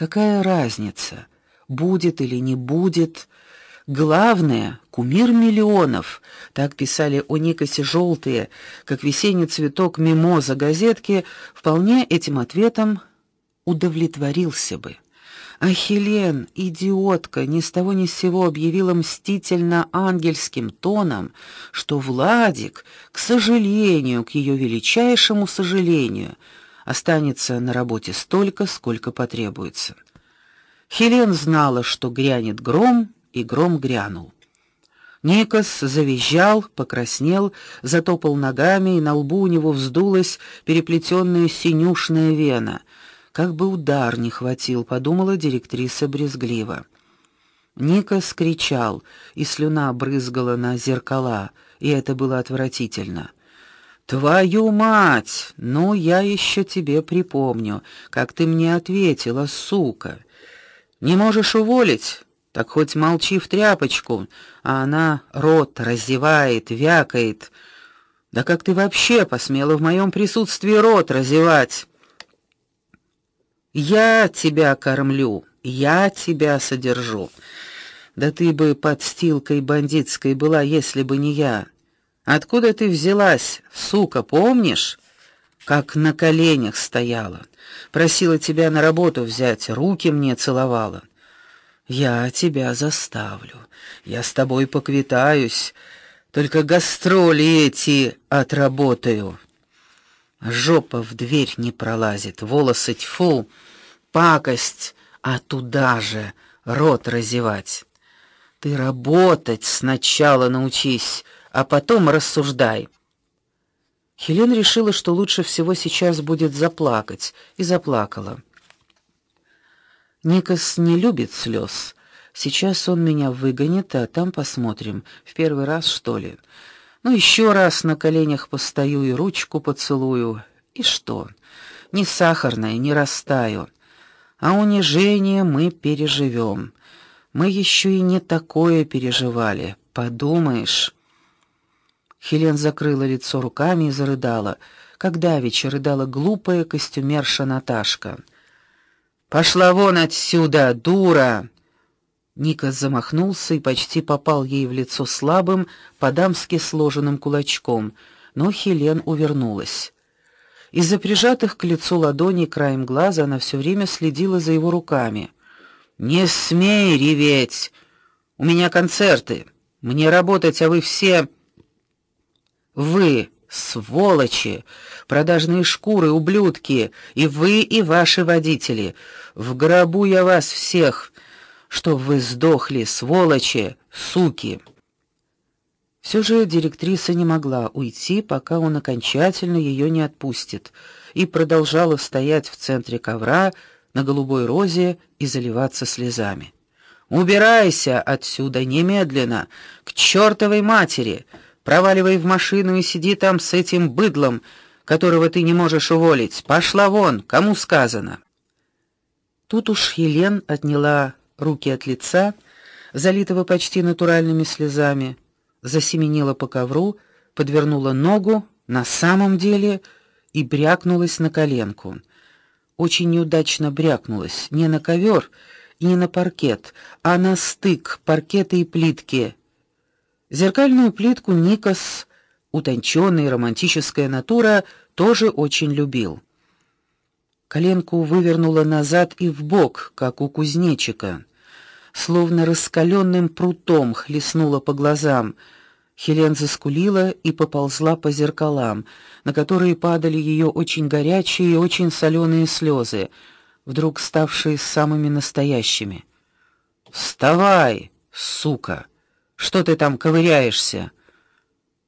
Какая разница, будет или не будет? Главное кумир миллионов. Так писали о Никосе желтые, как весенний цветок мимоза газетки, вполне этим ответом удовлетворился бы. А Хелен, идиотка, ни с того ни с сего объявила мстительно ангельским тоном, что Владик, к сожалению, к ее величайшему сожалению, останется на работе столько, сколько потребуется. Хелен знала, что грянет гром, и гром грянул. Никос завизжал, покраснел, затопал ногами, и на лбу у него вздулась переплетенная синюшная вена. Как бы удар не хватил, подумала директриса брезгливо. Никос кричал, и слюна брызгала на зеркала, и это было отвратительно. Твою мать! Ну я еще тебе припомню, как ты мне ответила, сука. Не можешь уволить? Так хоть молчи в тряпочку, а она рот разевает, вякает. Да как ты вообще посмела в моем присутствии рот разевать? Я тебя кормлю, я тебя содержу. Да ты бы подстилкой бандитской была, если бы не я. Откуда ты взялась, сука, помнишь? Как на коленях стояла, просила тебя на работу взять, руки мне целовала. Я тебя заставлю. Я с тобой поквитаюсь. Только гастроли эти отработаю. Жопа в дверь не пролазит, волосы тьфу, пакость, а туда же рот разевать. Ты работать сначала научись, а потом рассуждай. Хелен решила, что лучше всего сейчас будет заплакать, и заплакала. Никос не любит слез. Сейчас он меня выгонит, а там посмотрим. В первый раз, что ли? Ну еще раз на коленях постою и ручку поцелую. И что? Не сахарная, не растаю. А унижение мы переживем. Мы еще и не такое переживали. Подумаешь. Хелен закрыла лицо руками и зарыдала, когда вечер рыдала глупая костюмерша Наташка. Пошла вон отсюда, дура. Ника замахнулся и почти попал ей в лицо слабым, по-дамски сложенным кулачком, но Хелен увернулась. Из-за прижатых к лицу ладоней краем глаза она все время следила за его руками. Не смей реветь. У меня концерты. Мне работать, а вы все вы сволочи, продажные шкуры, ублюдки, и вы, и ваши водители. В гробу я вас всех, что вы сдохли, сволочи, суки. Все же директриса не могла уйти, пока он окончательно ее не отпустит, и продолжала стоять в центре ковра на голубой розе и заливаться слезами. Убирайся отсюда немедленно, к чертовой матери. Проваливай в машину и сиди там с этим быдлом, которого ты не можешь уволить. Пошла вон, кому сказано. Тут уж Елен отняла руки от лица, залитого почти натуральными слезами, засеменила по ковру, подвернула ногу на самом деле и брякнулась на коленку. Очень неудачно брякнулась, не на ковер не на паркет, а на стык паркета и плитки Зеркальную плитку Никос, утонченная романтическая натура, тоже очень любил. Коленку вывернула назад и в бок, как у кузнечика, словно раскаленным прутом хлестнула по глазам. Хелен заскулила и поползла по зеркалам, на которые падали ее очень горячие и очень соленые слезы, вдруг ставшие самыми настоящими. "Вставай, сука!" Что ты там ковыряешься?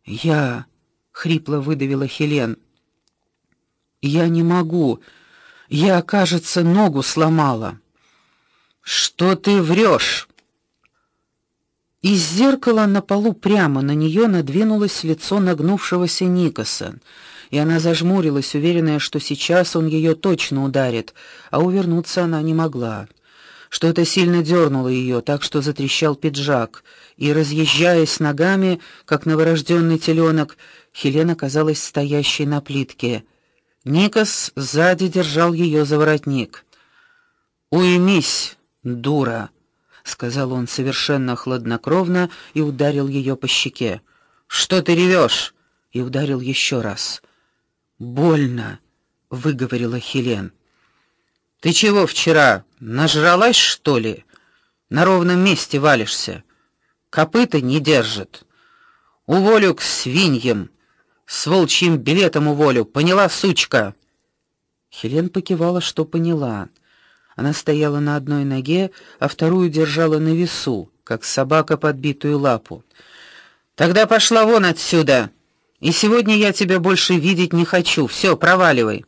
Я хрипло выдавила Хелен. Я не могу. Я, кажется, ногу сломала. Что ты врешь? Из зеркала на полу прямо на нее надвинулось лицо нагнувшегося Никоса, и она зажмурилась, уверенная, что сейчас он ее точно ударит, а увернуться она не могла. Что-то сильно дернуло ее, так что затрещал пиджак, и разъезжаясь ногами, как новорожденный теленок, Хелена казалась стоящей на плитке. Никос сзади держал ее за воротник. "Уйми Заткнись, дура, сказал он совершенно хладнокровно и ударил ее по щеке. Что ты ревешь? и ударил еще раз. Больно, выговорила Хелен. Ты чего вчера нажралась, что ли? На ровном месте валишься. Копыта не держит. Уволю к свиньям. С волчьим билетом уволю. Поняла, сучка? Хелен покивала, что поняла. Она стояла на одной ноге, а вторую держала на весу, как собака подбитую лапу. Тогда пошла вон отсюда. И сегодня я тебя больше видеть не хочу. Все, проваливай.